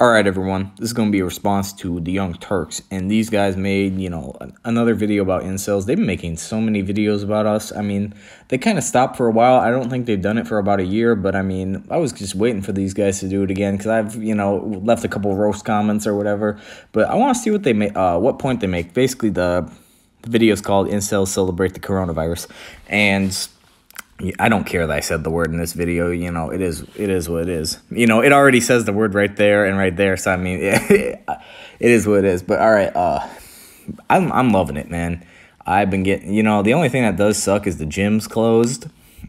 All right, everyone. This is going to be a response to the Young Turks, and these guys made you know another video about incels. They've been making so many videos about us. I mean, they kind of stopped for a while. I don't think they've done it for about a year, but I mean, I was just waiting for these guys to do it again because I've you know left a couple roast comments or whatever. But I want to see what they make, uh, what point they make. Basically, the, the video is called "Incels Celebrate the Coronavirus," and I don't care that I said the word in this video. You know, it is it is what it is. You know, it already says the word right there and right there. So I mean, it, is what it is. But all right, uh, I'm I'm loving it, man. I've been getting. You know, the only thing that does suck is the gym's closed.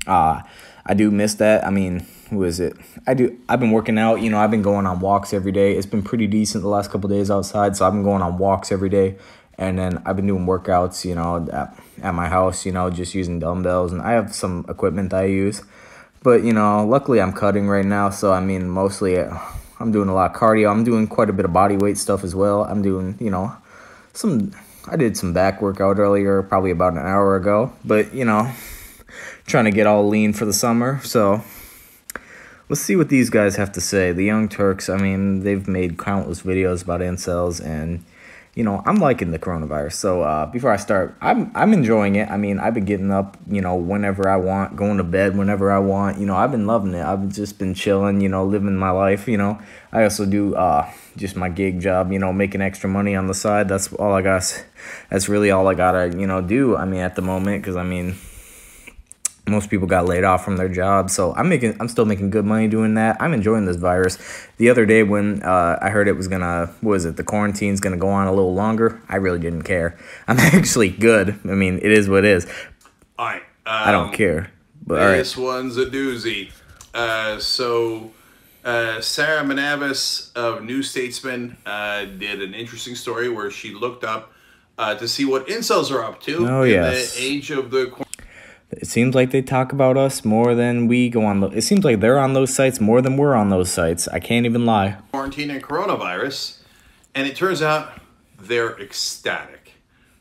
Uh, I do miss that. I mean, who is it? I do. I've been working out. You know, I've been going on walks every day. It's been pretty decent the last couple days outside. So I've been going on walks every day and then I've been doing workouts, you know, at, at my house, you know, just using dumbbells, and I have some equipment I use. But, you know, luckily I'm cutting right now, so I mean, mostly uh, I'm doing a lot of cardio. I'm doing quite a bit of body weight stuff as well. I'm doing, you know, some, I did some back workout earlier, probably about an hour ago, but, you know, trying to get all lean for the summer, so let's see what these guys have to say. The Young Turks, I mean, they've made countless videos about incels, and you know, I'm liking the coronavirus. So uh, before I start, I'm I'm enjoying it. I mean, I've been getting up, you know, whenever I want, going to bed whenever I want. You know, I've been loving it. I've just been chilling, you know, living my life. You know, I also do uh, just my gig job. You know, making extra money on the side. That's all I got. That's really all I gotta, you know, do. I mean, at the moment, because I mean, most people got laid off from their jobs so i'm making i'm still making good money doing that. I'm enjoying this virus. The other day when uh, i heard it was gonna what was it the quarantine's gonna go on a little longer i really didn't care. I'm actually good. I mean it is what it is. All right um, i don't um, care but this one's a doozy. Uh, so uh, Sarah Manavis of New Statesman uh, did an interesting story where she looked up uh, to see what incels are up to oh, in yes. the age of the it seems like they talk about us more than we go on. It seems like they're on those sites more than we're on those sites. I can't even lie. Quarantine and coronavirus, and it turns out they're ecstatic.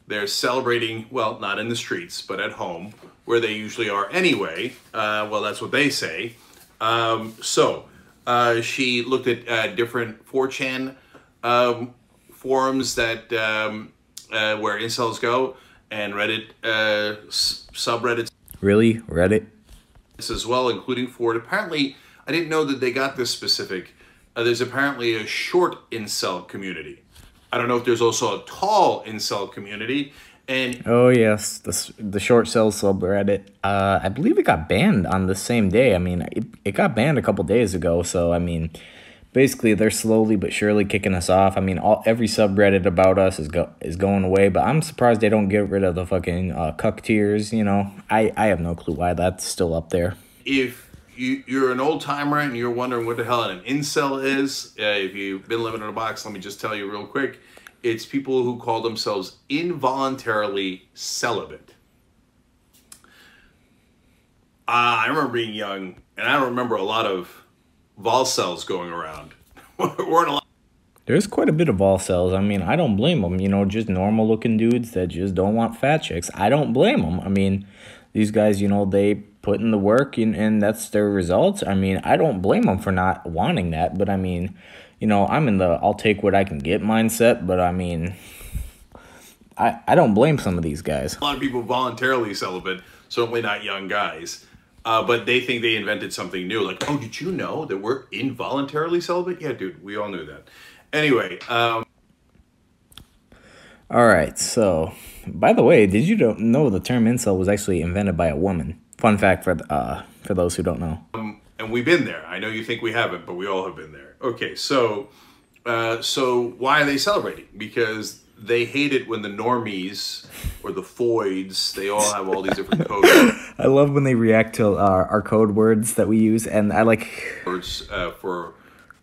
They're celebrating, well, not in the streets, but at home, where they usually are anyway. Uh, well, that's what they say. Um, so uh, she looked at uh, different 4chan um, forums that um, uh, where incels go and Reddit uh, subreddits Really? Reddit? This as well, including Ford. Apparently, I didn't know that they got this specific. Uh, there's apparently a short incel community. I don't know if there's also a tall incel community. And oh yes, the the short cell subreddit. Uh, I believe it got banned on the same day. I mean, it, it got banned a couple days ago. So I mean, basically they're slowly but surely kicking us off. I mean, all every subreddit about us is go is going away, but I'm surprised they don't get rid of the fucking uh, cuck tears. You know, I I have no clue why that's still up there. If you, you're an old timer and you're wondering what the hell an incel is, uh, if you've been living in a box, let me just tell you real quick. It's people who call themselves involuntarily celibate. Uh, I remember being young, and I don't remember a lot of Volcels going around. Weren't a lot. There's quite a bit of Volcels. I mean, I don't blame them. You know, just normal looking dudes that just don't want fat chicks. I don't blame them. I mean, these guys, you know, they put in the work and, and that's their results. I mean, I don't blame them for not wanting that. But I mean, you know, I'm in the I'll take what I can get mindset. But I mean, I, I don't blame some of these guys. A lot of people voluntarily celibate, certainly not young guys. Uh, but they think they invented something new. Like, oh, did you know that we're involuntarily celibate? Yeah, dude, we all knew that. Anyway. Um, all right. So, by the way, did you know the term incel was actually invented by a woman? Fun fact for uh, for those who don't know. Um, and we've been there. I know you think we haven't, but we all have been there. Okay, so uh, so why are they celebrating? Because they hate it when the normies or the foids, they all have all these different codes. I love when they react to uh, our code words that we use, and I like words uh, for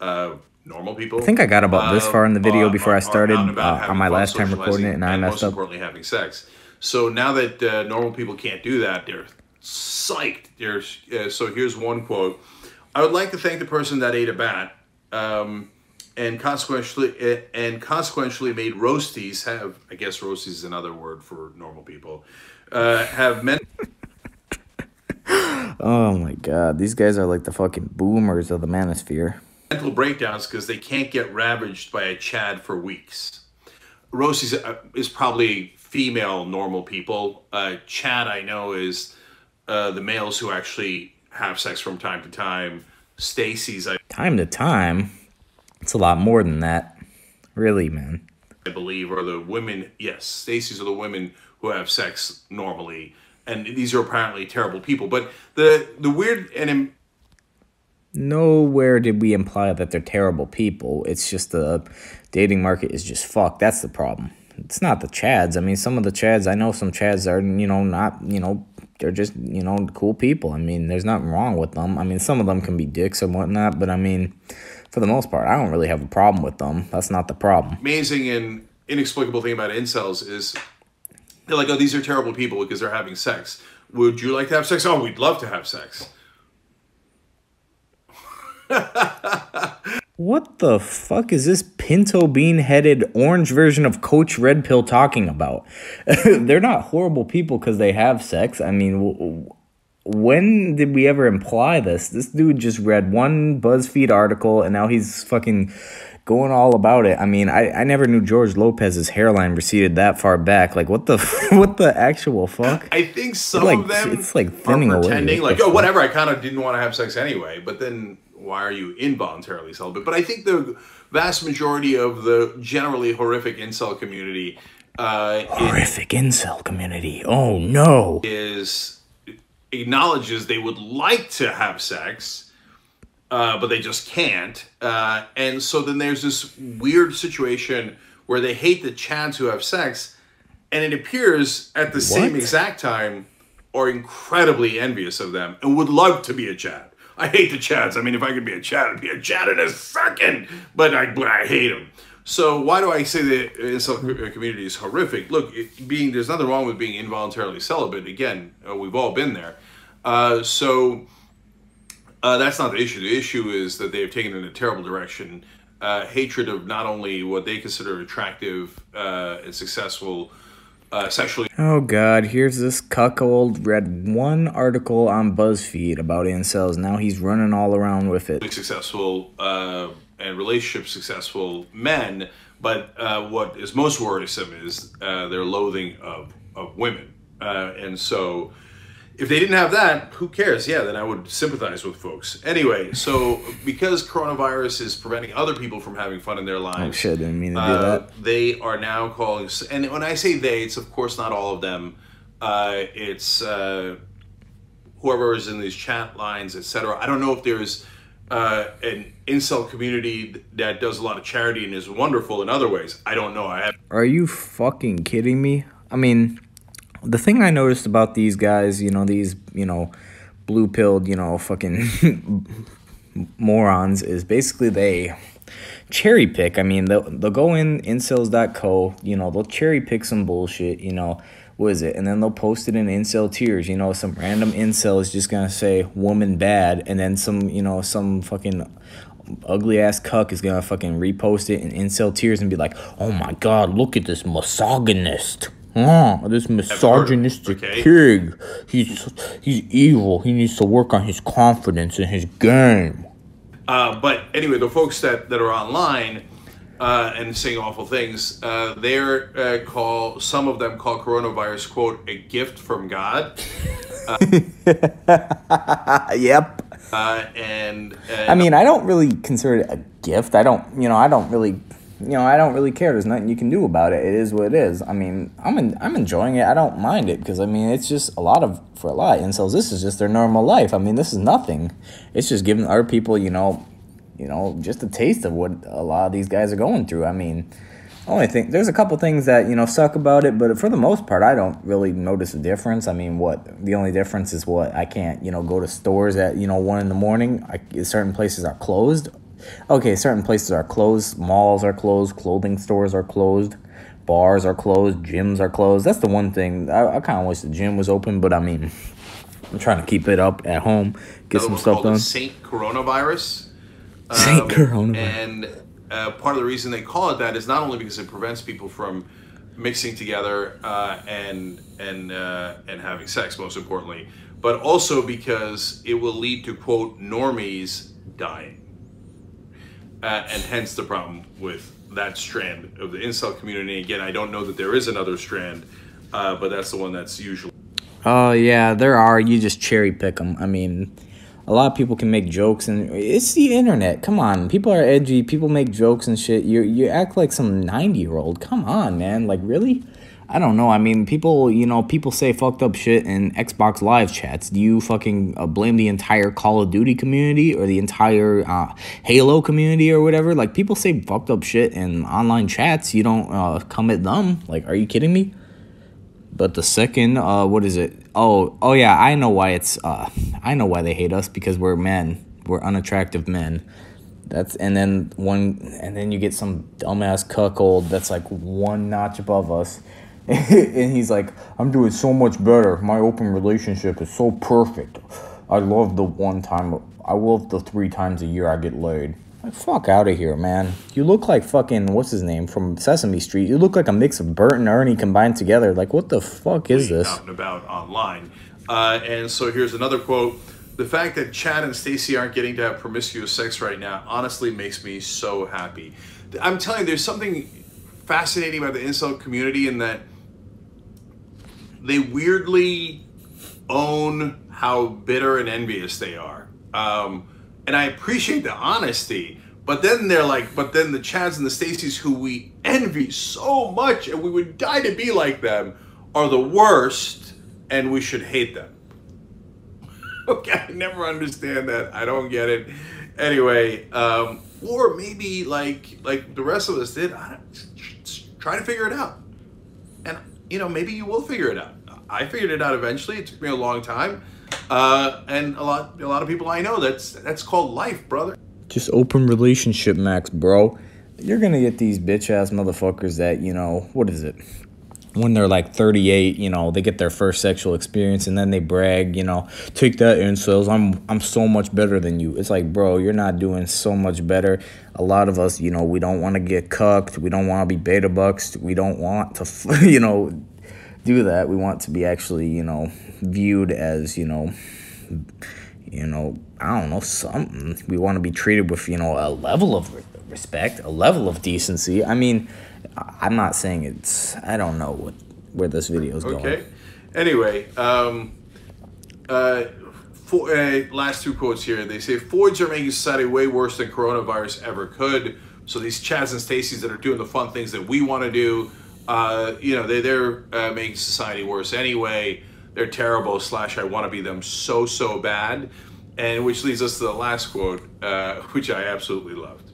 uh, normal people. I think I got about this far in the video uh, before I started uh, on my last time recording it, and, and I messed most up. importantly, having sex. So now that uh, normal people can't do that, they're psyched. They're, so here's one quote. I would like to thank the person that ate a bat. Um, and consequently and consequently made roasties have I guess roasties is another word for normal people uh, have meant. oh my god, these guys are like the fucking boomers of the manosphere. mental breakdowns because they can't get ravaged by a Chad for weeks. Roasties uh, is probably female normal people. Uh, Chad, I know, is uh, the males who actually have sex from time to time. Stacy's, I Time to time, it's a lot more than that. Really, man. I believe, are the women. Yes, Stacy's are the women who have sex normally, and these are apparently terrible people. But the the weird and im- Nowhere did we imply that they're terrible people. It's just the dating market is just fucked. That's the problem. It's not the Chads. I mean, some of the Chads, I know some Chads are, you know, not, you know, they're just, you know, cool people. I mean, there's nothing wrong with them. I mean, some of them can be dicks and whatnot, but I mean, for the most part, I don't really have a problem with them. That's not the problem. amazing and inexplicable thing about incels is they're like, oh, these are terrible people because they're having sex. Would you like to have sex? Oh, we'd love to have sex. What the fuck is this pinto bean headed orange version of Coach Red Pill talking about? They're not horrible people because they have sex. I mean, when did we ever imply this? This dude just read one BuzzFeed article and now he's fucking going all about it. I mean, I, I never knew George Lopez's hairline receded that far back. Like, what the what the actual fuck? I think some Like, of them it's like thinning are away. pretending What like, oh, whatever. I kind of didn't want to have sex anyway. But then, why are you involuntarily celibate? But I think the vast majority of the generally horrific incel community uh, it Horrific incel community. Oh no. is acknowledges they would like to have sex, uh, but they just can't. Uh, and so then there's this weird situation where they hate the Chads who have sex, and it appears at the same exact time are incredibly envious of them and would love to be a Chad. I hate the Chads. I mean, if I could be a Chad, I'd be a Chad in a second. But I, but I hate them. So why do I say the incel community is horrific? Look, it, being there's nothing wrong with being involuntarily celibate. Again, uh, we've all been there. Uh, so uh, that's not the issue. The issue is that they have taken it in a terrible direction. Uh, hatred of not only what they consider attractive uh, and successful uh, sexually Oh god, here's this cuckold read one article on BuzzFeed about incels. Now he's running all around with it. successful uh, and relationship successful men, but uh, what is most worrisome is uh, their loathing of, of women. Uh, and so, if they didn't have that, who cares? Yeah, then I would sympathize with folks. Anyway, so because coronavirus is preventing other people from having fun in their lives, Oh shit, didn't mean to do uh, that. they are now calling, and when I say they, it's of course not all of them. Uh, it's uh, whoever is in these chat lines, etc. I don't know if there's uh, an incel community that does a lot of charity and is wonderful in other ways. I don't know. I have Are you fucking kidding me? I mean, the thing I noticed about these guys, you know, these, you know, blue pilled, you know, fucking morons is basically they cherry pick. I mean, they'll, they'll go in incels.co, you know, they'll cherry pick some bullshit, you know, what is it? And then they'll post it in incel tears, you know, some random incel is just gonna say woman bad, and then some, you know, some fucking ugly ass cuck is gonna fucking repost it in incel tears and be like, oh my god, look at this misogynist. Oh, this misogynistic okay. pig. He's he's evil. He needs to work on his confidence and his game. Uh, but anyway, the folks that, that are online uh, and saying awful things, uh, they're uh, call some of them call coronavirus quote a gift from God, Uh, yep. uh, and, and I mean, I don't really consider it a gift. I don't, you know, I don't really, you know, I don't really care. There's nothing you can do about it. It is what it is. I mean, I'm in, I'm enjoying it. I don't mind it because I mean, it's just a lot of for a lot of incels. This is just their normal life. I mean, this is nothing. It's just giving our people, you know, you know, just a taste of what a lot of these guys are going through. I mean, only thing there's a couple things that you know suck about it, but for the most part, I don't really notice a difference. I mean, what the only difference is what I can't you know go to stores at you know one in the morning. I, certain places are closed. Okay, certain places are closed. Malls are closed. Clothing stores are closed. Bars are closed. Gyms are closed. That's the one thing I, I kind of wish the gym was open, but I mean, I'm trying to keep it up at home, get another some stuff done. Saint Coronavirus. Saint Um, Coronavirus. And uh, part of the reason they call it that is not only because it prevents people from mixing together uh, and and uh, and having sex, most importantly, but also because it will lead to quote normies dying. uh, and hence the problem with that strand of the incel community. Again, I don't know that there is another strand, uh, but that's the one that's usually. Oh yeah, there are. You just cherry pick them. I mean, a lot of people can make jokes, and it's the internet. Come on, people are edgy. People make jokes and shit. You you act like some ninety year old. Come on, man. Like really. I don't know. I mean, people, you know, people say fucked up shit in Xbox Live chats. Do you fucking uh, blame the entire Call of Duty community or the entire uh, Halo community or whatever? Like, people say fucked up shit in online chats. You don't uh, come at them. Like, are you kidding me? But the second, uh, what is it? Oh, oh yeah, I know why it's. Uh, I know why they hate us because we're men. We're unattractive men. That's and then one, and then you get some dumbass cuckold that's like one notch above us and he's like, I'm doing so much better. My open relationship is so perfect. I love the one time, I love the three times a year I get laid. Like, fuck out of here, man. You look like fucking, what's his name, from Sesame Street. You look like a mix of Bert and Ernie combined together. Like, what the fuck is this? Out and about online. Uh, and so here's another quote. The fact that Chad and Stacy aren't getting to have promiscuous sex right now honestly makes me so happy. I'm telling you, there's something fascinating about the incel community in that they weirdly own how bitter and envious they are. Um, and I appreciate the honesty. But then they're like, but then the Chads and the Stacys who we envy so much and we would die to be like them are the worst and we should hate them. okay, I never understand that. I don't get it. Anyway, um, or maybe like like the rest of us did, I try to figure it out. And you know, maybe you will figure it out. I figured it out eventually. It took me a long time, uh, and a lot a lot of people I know. That's that's called life, brother. Just open relationship, Max, bro. You're gonna get these bitch ass motherfuckers that you know. What is it? When they're like 38, you know, they get their first sexual experience and then they brag, you know, take that incels. I'm I'm so much better than you. It's like, bro, you're not doing so much better. A lot of us, you know, we don't want to get cucked. We don't want to be beta bucks. We don't want to, you know, do that. We want to be actually, you know, viewed as, you know, you know, I don't know, something. We want to be treated with, you know, a level of respect, a level of decency. I mean, I'm not saying it's, I don't know what where this video is going. Okay. Anyway, um, uh, for, uh, last two quotes here. They say Foids are making society way worse than coronavirus ever could. So these Chads and Stacys that are doing the fun things that we want to do uh, you know, they, they're uh, making society worse anyway. They're terrible, slash, I want to be them so, so bad. And which leads us to the last quote, uh, which I absolutely loved.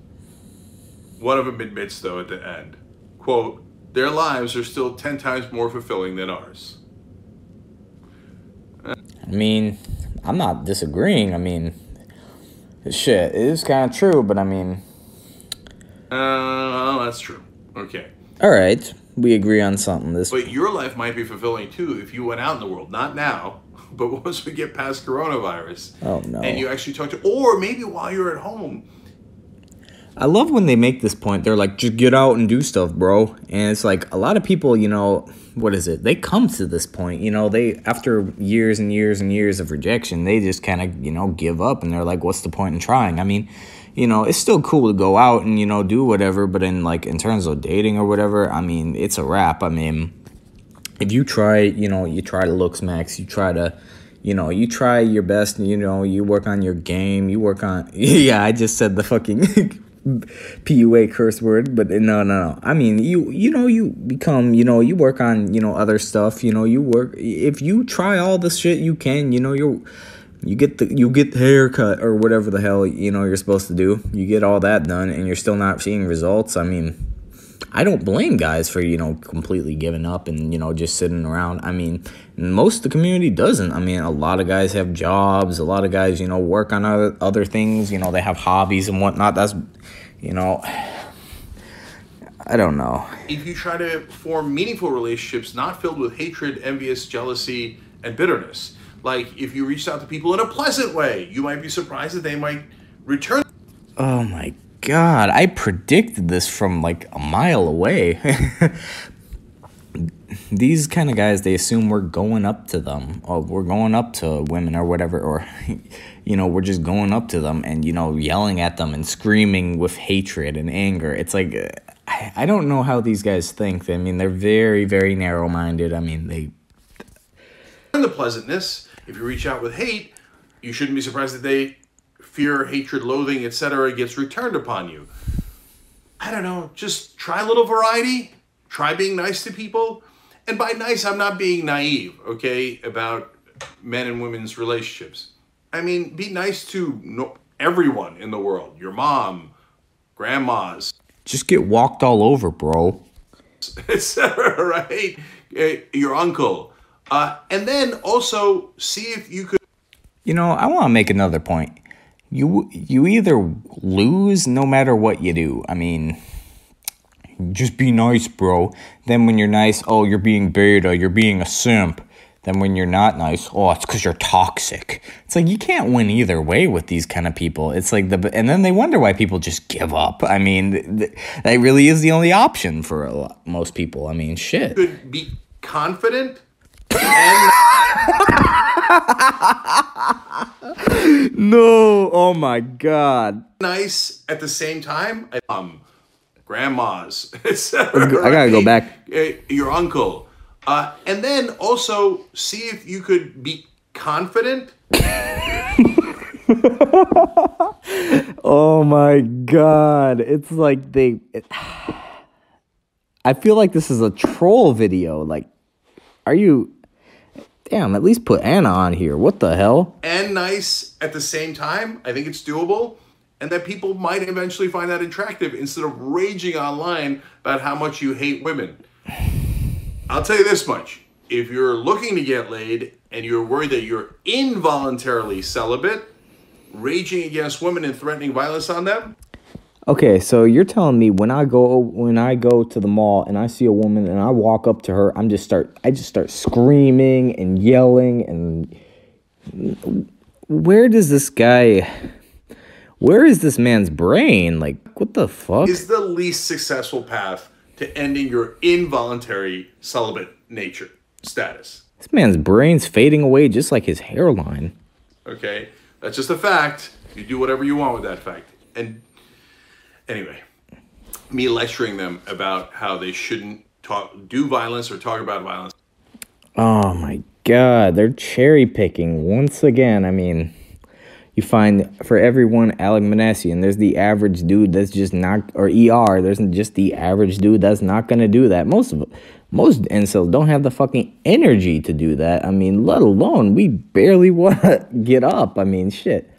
One of them admits, though, at the end, quote, their lives are still 10 times more fulfilling than ours. I mean, I'm not disagreeing. I mean, shit, it is kind of true, but I mean. Uh, that's true. Okay. All right we agree on something. This, but your life might be fulfilling too if you went out in the world. Not now, but once we get past coronavirus. Oh no! And you actually talk to, or maybe while you're at home. I love when they make this point. They're like, just get out and do stuff, bro. And it's like a lot of people, you know, what is it? They come to this point, you know, they after years and years and years of rejection, they just kind of, you know, give up and they're like, what's the point in trying? I mean, you know, it's still cool to go out and, you know, do whatever, but in like in terms of dating or whatever, I mean, it's a wrap. I mean, if you try, you know, you try to looks max, you try to, you know, you try your best, you know, you work on your game, you work on, yeah, I just said the fucking PUA curse word, but no, no, no. I mean, you, you know, you become, you know, you work on, you know, other stuff, you know, you work, if you try all the shit you can, you know, you're, you get the you get the haircut or whatever the hell you know you're supposed to do. You get all that done, and you're still not seeing results. I mean, I don't blame guys for you know completely giving up and you know just sitting around. I mean, most of the community doesn't. I mean, a lot of guys have jobs. A lot of guys you know work on other other things. You know, they have hobbies and whatnot. That's you know. I don't know. If you try to form meaningful relationships not filled with hatred, envious, jealousy, and bitterness, like if you reached out to people in a pleasant way, you might be surprised that they might return. Oh my god, I predicted this from like a mile away. these kind of guys, they assume we're going up to them, or we're going up to women or whatever, or, you know, we're just going up to them and, you know, yelling at them and screaming with hatred and anger. It's like, I, I don't know how these guys think. I mean, they're very, very narrow minded. I mean, they. And the pleasantness, if you reach out with hate, you shouldn't be surprised that they fear, hatred, loathing, etc., gets returned upon you. I don't know, just try a little variety, try being nice to people. And by nice, I'm not being naive, okay, about men and women's relationships. I mean, be nice to no, everyone in the world your mom, grandmas. Just get walked all over, bro. Etc., right? Eh, your uncle. Uh, and then also see if you could. You know, I want to make another point you you either lose no matter what you do. I mean, just be nice, bro. Then when you're nice, oh, you're being beta, you're being a simp. Then when you're not nice, oh, it's because you're toxic. It's like you can't win either way with these kind of people. It's like the and then they wonder why people just give up. I mean, th- that really is the only option for lot, most people. I mean, shit. Could be confident. no, oh my god. Nice at the same time. Um, grandmas. I gotta go back. Your uncle, uh, and then also see if you could be confident. oh my god! It's like they. It, I feel like this is a troll video. Like, are you? Damn, at least put Ana on here. What the hell? And nice at the same time. I think it's doable. And that people might eventually find that attractive instead of raging online about how much you hate women. I'll tell you this much. If you're looking to get laid and you're worried that you're involuntarily celibate, raging against women and threatening violence on them, Okay, so you're telling me when I go when I go to the mall and I see a woman and I walk up to her, I'm just start I just start screaming and yelling and where does this guy where is this man's brain? Like what the fuck? Is the least successful path to ending your involuntary celibate nature status. This man's brain's fading away just like his hairline. Okay? That's just a fact. You do whatever you want with that fact. And anyway, me lecturing them about how they shouldn't talk, do violence or talk about violence. Oh my god, they're cherry picking once again. I mean, you find for everyone Alek Minassian, and there's the average dude that's just not, or ER, there's just the average dude that's not gonna do that. Most of most incels don't have the fucking energy to do that. I mean, let alone we barely want to get up. I mean, shit.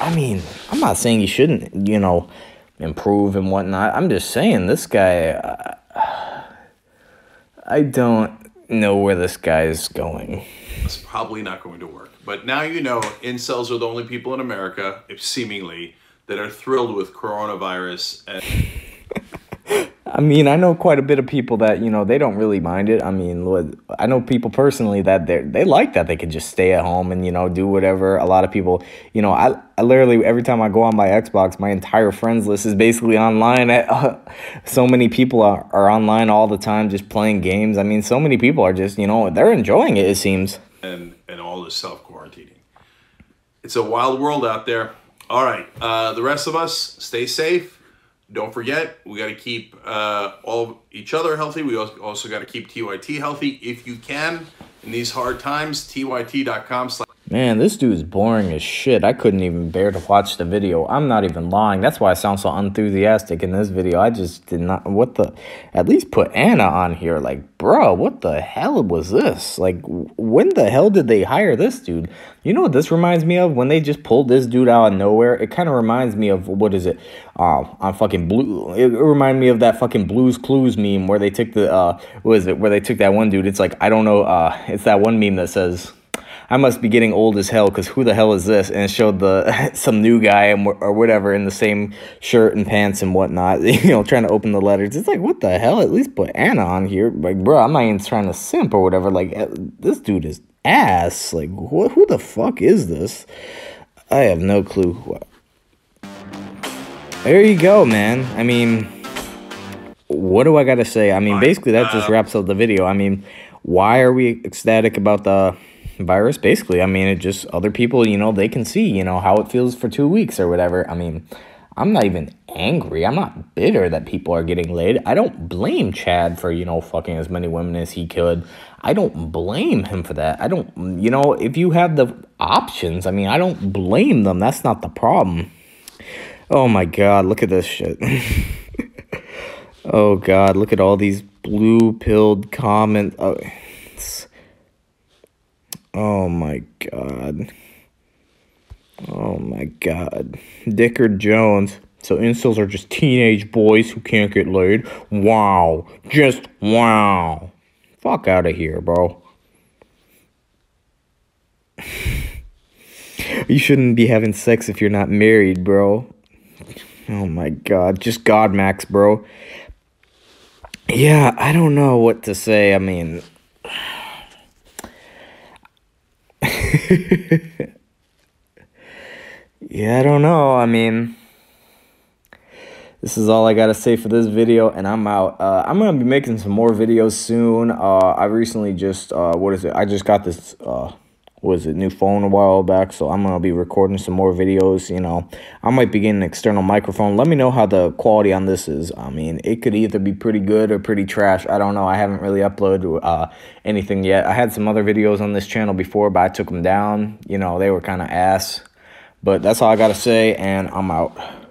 I mean, I'm not saying you shouldn't, you know, improve and whatnot. I'm just saying this guy. I don't know where this guy is going. It's probably not going to work. But now you know incels are the only people in America, seemingly, that are thrilled with coronavirus. And I mean, I know quite a bit of people that you know they don't really mind it. I mean, I know people personally that they they like that they could just stay at home and you know do whatever. A lot of people, you know, I I literally every time I go on my Xbox, my entire friends list is basically online. Uh, so many people are are online all the time, just playing games. I mean, so many people are just you know they're enjoying it. It seems. And and all this self quarantining. It's a wild world out there. All right, uh, the rest of us stay safe don't forget, we got to keep uh, all each other healthy. We also got to keep TYT healthy if you can in these hard times. TYT.com slash Man, this dude is boring as shit. I couldn't even bear to watch the video. I'm not even lying. That's why I sound so enthusiastic in this video. I just did not. What the? At least put Ana on here. Like, bro, what the hell was this? Like, when the hell did they hire this dude? You know what this reminds me of? When they just pulled this dude out of nowhere. It kind of reminds me of what is it? Uh, on fucking blue. It, it reminded me of that fucking Blues Clues meme where they took the uh, what is it? Where they took that one dude. It's like I don't know. Uh, it's that one meme that says I must be getting old as hell because who the hell is this? And it showed the some new guy or whatever in the same shirt and pants and whatnot, you know, trying to open the letters. It's like, what the hell? At least put Ana on here. Like, bro, I'm not even trying to simp or whatever. Like, eh, this dude is ass. Like, wh- who the fuck is this? I have no clue. There you go, man. I mean, what do I got to say? I mean, basically, that just Uh, wraps up the video. I mean, why are we ecstatic about the virus? Basically, I mean, it just other people, you know, they can see, you know, how it feels for two weeks or whatever. I mean, I'm not even angry. I'm not bitter that people are getting laid. I don't blame Chad for, you know, fucking as many women as he could. I don't blame him for that. I don't, you know, if you have the options, I mean, I don't blame them. That's not the problem. Oh my god, look at this shit. oh god, look at all these blue pilled comment. Oh, oh my god. Oh my god. Dicker Jones. So incels are just teenage boys who can't get laid. Wow. Just wow. Fuck out of here, bro. you shouldn't be having sex if you're not married, bro. Oh my god. Just God Max, bro. Yeah, I don't know what to say. I mean, yeah, I don't know. I mean, this is all I gotta say for this video, and I'm out. Uh, I'm gonna be making some more videos soon. Uh, I recently just, uh, what is it? I just got this, uh, what is a new phone a while back, so I'm gonna be recording some more videos. You know, I might be getting an external microphone. Let me know how the quality on this is. I mean, it could either be pretty good or pretty trash. I don't know. I haven't really uploaded uh, anything yet. I had some other videos on this channel before, but I took them down. You know, they were kind of ass. But that's all I gotta say, and I'm out.